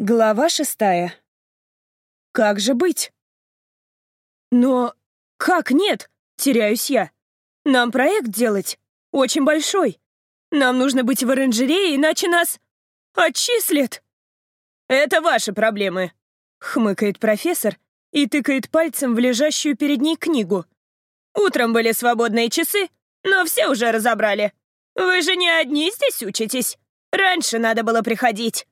Глава шестая. Как же быть? Но как нет? Теряюсь я. Нам проект делать. Очень большой. Нам нужно быть в оранжерее, иначе нас отчислят. Это ваши проблемы, хмыкает профессор и тыкает пальцем в лежащую перед ней книгу. Утром были свободные часы, но все уже разобрали. Вы же не одни здесь учитесь. Раньше надо было приходить.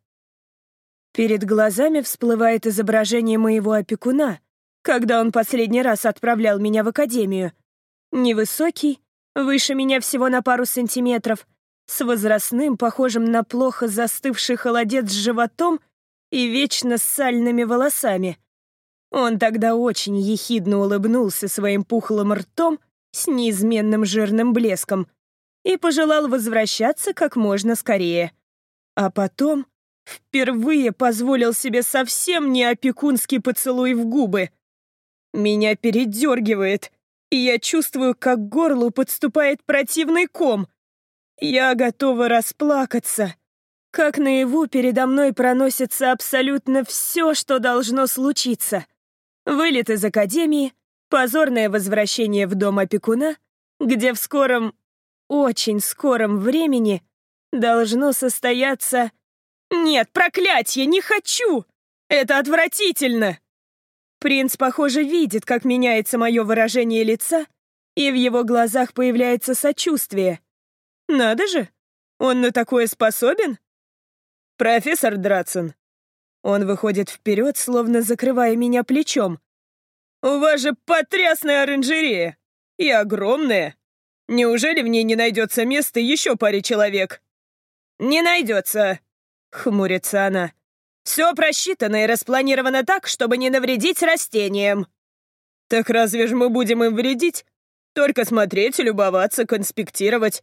Перед глазами всплывает изображение моего опекуна, когда он последний раз отправлял меня в академию. Невысокий, выше меня всего на пару сантиметров, с возрастным, похожим на плохо застывший холодец с животом и вечно с сальными волосами. Он тогда очень ехидно улыбнулся своим пухлым ртом с неизменным жирным блеском и пожелал возвращаться как можно скорее. А потом Впервые позволил себе совсем не опекунский поцелуй в губы. Меня передергивает, и я чувствую, как к горлу подступает противный ком. Я готова расплакаться. Как наяву передо мной проносится абсолютно все, что должно случиться. Вылет из академии, позорное возвращение в дом опекуна, где в скором, очень скором времени должно состояться «Нет, проклятье, не хочу! Это отвратительно!» Принц, похоже, видит, как меняется мое выражение лица, и в его глазах появляется сочувствие. «Надо же! Он на такое способен?» «Профессор Драцен». Он выходит вперед, словно закрывая меня плечом. «У вас же потрясная оранжерея! И огромная! Неужели в ней не найдется места еще паре человек?» «Не найдется», Хмурится она. «Все просчитано и распланировано так, чтобы не навредить растениям». «Так разве же мы будем им вредить? Только смотреть, любоваться, конспектировать.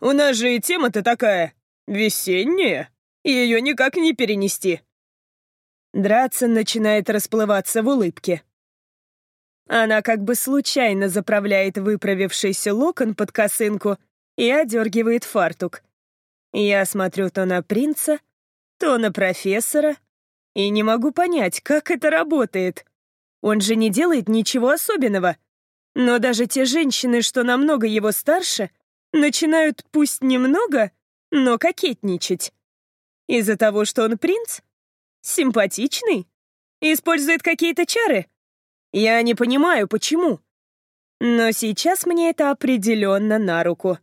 У нас же и тема-то такая, весенняя. Ее никак не перенести». Драться начинает расплываться в улыбке. Она как бы случайно заправляет выправившийся локон под косынку и одергивает фартук. Я смотрю то на принца, то на профессора. И не могу понять, как это работает. Он же не делает ничего особенного. Но даже те женщины, что намного его старше, начинают пусть немного, но кокетничать. Из-за того, что он принц? Симпатичный? Использует какие-то чары? Я не понимаю, почему. Но сейчас мне это определенно на руку.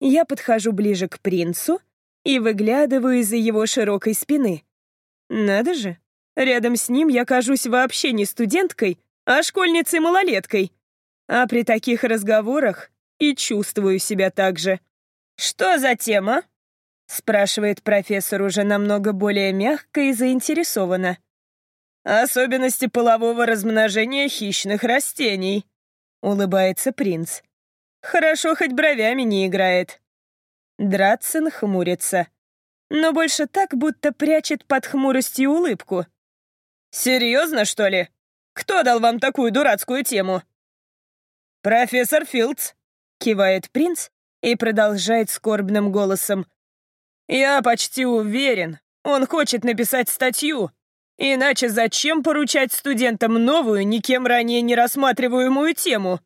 Я подхожу ближе к принцу — и выглядываю из-за его широкой спины. Надо же, рядом с ним я кажусь вообще не студенткой, а школьницей-малолеткой. А при таких разговорах и чувствую себя так же. «Что за тема?» — спрашивает профессор уже намного более мягко и заинтересованно. «Особенности полового размножения хищных растений», — улыбается принц. «Хорошо, хоть бровями не играет». Дратсон хмурится. Но больше так, будто прячет под хмуростью улыбку. «Серьезно, что ли? Кто дал вам такую дурацкую тему?» «Профессор Филдс», — кивает принц и продолжает скорбным голосом. «Я почти уверен, он хочет написать статью. Иначе зачем поручать студентам новую, никем ранее не рассматриваемую тему?»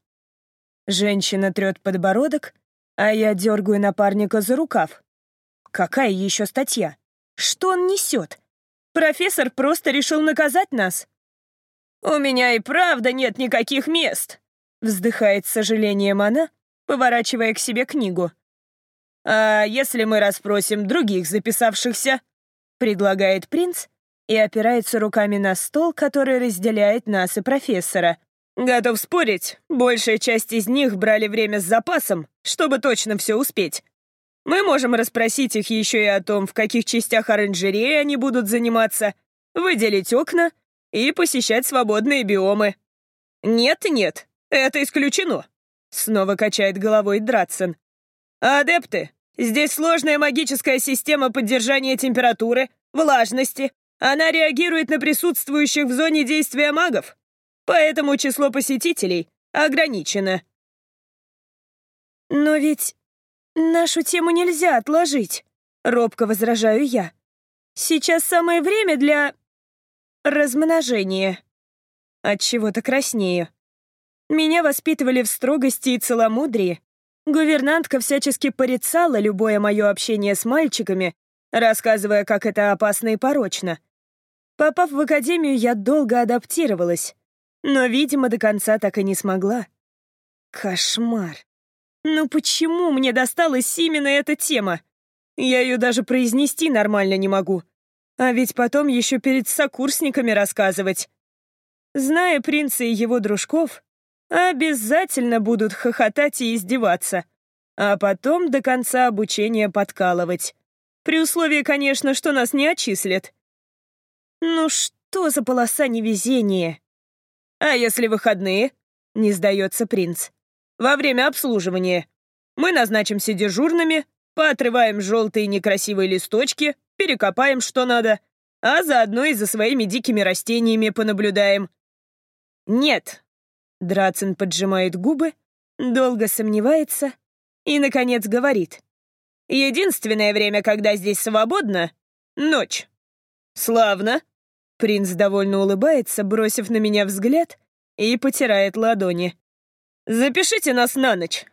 Женщина трет подбородок, а я дергаю напарника за рукав. Какая еще статья? Что он несет? Профессор просто решил наказать нас. «У меня и правда нет никаких мест», — вздыхает с сожалением она, поворачивая к себе книгу. «А если мы расспросим других записавшихся?» — предлагает принц и опирается руками на стол, который разделяет нас и профессора. Готов спорить, большая часть из них брали время с запасом, чтобы точно все успеть. Мы можем расспросить их еще и о том, в каких частях оранжереи они будут заниматься, выделить окна и посещать свободные биомы. Нет-нет, это исключено. Снова качает головой Дратсон. Адепты, здесь сложная магическая система поддержания температуры, влажности. Она реагирует на присутствующих в зоне действия магов поэтому число посетителей ограничено. «Но ведь нашу тему нельзя отложить», — робко возражаю я. Сейчас самое время для... размножения. От чего то краснею. Меня воспитывали в строгости и целомудрии. Гувернантка всячески порицала любое мое общение с мальчиками, рассказывая, как это опасно и порочно. Попав в академию, я долго адаптировалась, но, видимо, до конца так и не смогла. Кошмар. Ну почему мне досталась именно эта тема? Я ее даже произнести нормально не могу. А ведь потом еще перед сокурсниками рассказывать. Зная принца и его дружков, обязательно будут хохотать и издеваться, а потом до конца обучения подкалывать. При условии, конечно, что нас не отчислят. Ну что за полоса невезения? А если выходные? Не сдается принц. Во время обслуживания. Мы назначимся дежурными, поотрываем желтые некрасивые листочки, перекопаем, что надо, а заодно и за своими дикими растениями понаблюдаем. Нет. Драцин поджимает губы, долго сомневается и, наконец, говорит. Единственное время, когда здесь свободно — ночь. «Славно!» Принц довольно улыбается, бросив на меня взгляд, и потирает ладони. «Запишите нас на ночь.